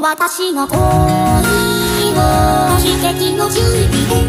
私の恋を奇跡の準備